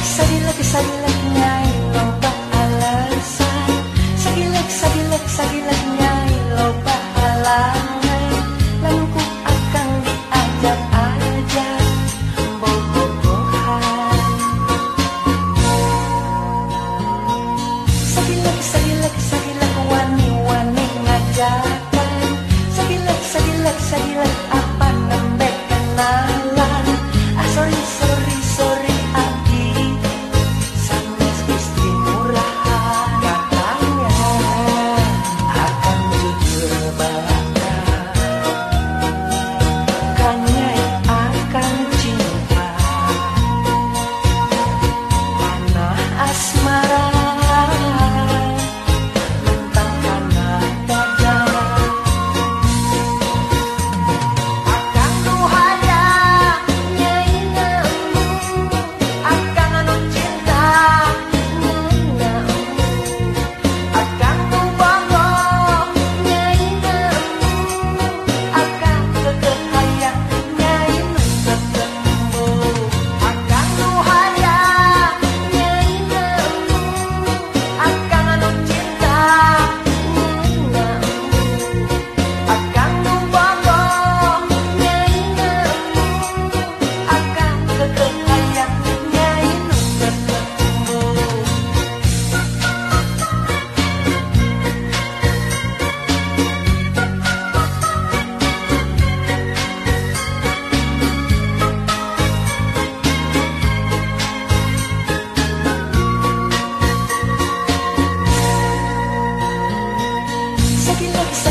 Sabilak, sabilak nyai loba alasan. Sabilak, sabilak, sabilak nyai loba halangan akan diajak-ajak Bobogohan Sabilak, sabilak, sabilak wani-wani ngajakan. Sabilak, sabilak, sabilak looks like